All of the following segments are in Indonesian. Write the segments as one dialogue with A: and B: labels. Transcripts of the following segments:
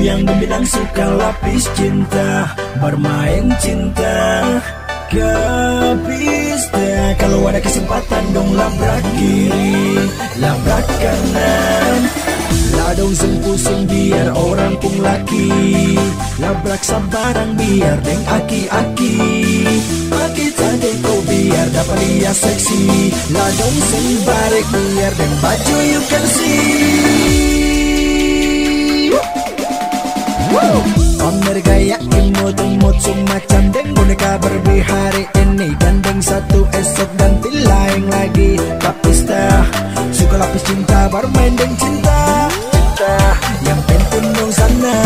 A: Yang bilang suka lapis cinta Bermain cinta. Kapista Kalau ada kesempatan dong labrak kiri Labrak kanan. Ladong sung biar orang pun laki Labrak sabarang biar deng aki-aki. Aki tadi ko biar dapat lihat seksi Ladong sung balik biar deng baju you can see Pamer gaya imut-imut semacam deng boneka Barbie hari ini. Gandeng satu esok ganti lain lagi. Kapista Suka lapis cinta bermain deng cinta. Cinta Yang penting dong sana.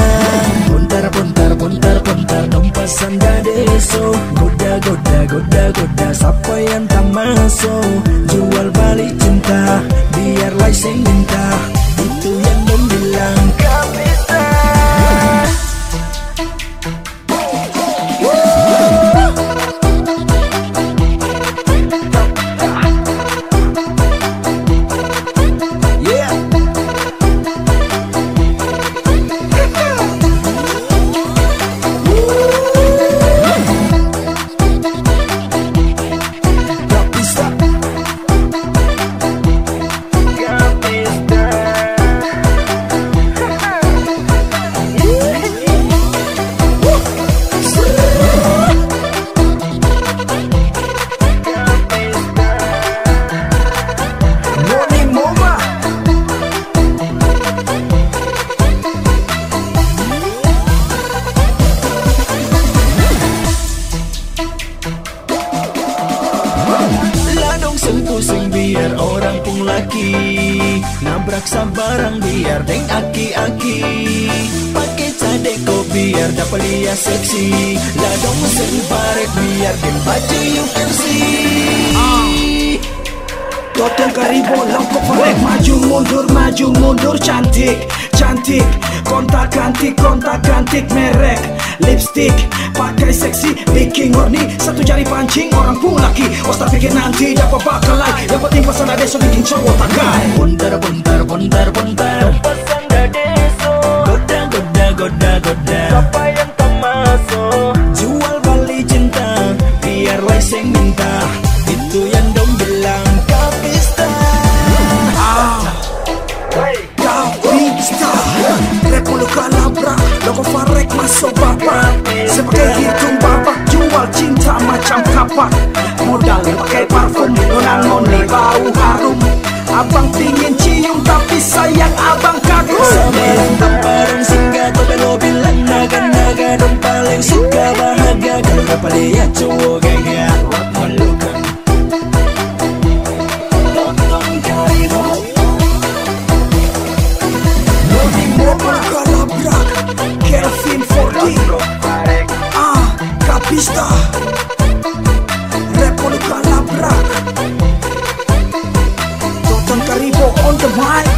A: Puntar puntar puntar puntar Dong pasan so Goda goda goda goda Siapa yang tak masuk? Jual balik cinta Biar lain minta biar orang pun laki Nabrak sabarang biar deng aki-aki. Pakai cadeko biar dapat lihat seksi. Ladong mesin barek biar deng baju see.
B: Totong karibo longkok korek. Maju mundur maju mundur cantik Cantik. Kontak ganti kontak ganti merek. Lipstick pakai seksi bikin horny Satu jari pancing orang pun laki. Osta pikir nanti dapat bakal like Yang penting pesan ada so bikin cowok takai.
A: Buntar buntar buntar buntar
C: Pesan deso
A: Goda goda goda goda
C: Siapa yang tak masuk?
A: Jual balik cinta Biar leseng minta. Itu yang dong bilang kapista
B: Kau bisa. Rap mulu kalabra Logo farek masuk bapak Sebagai hitung Jual cinta macam kapak Modal pakai parfum Nona noni bau harum Abang pingin cium Tapi sayang abang kagum
A: Sabarang tamparang singgah Tobe lo bilang naga-naga Dong paling suka bahagia Kalau dapat lihat cuma the why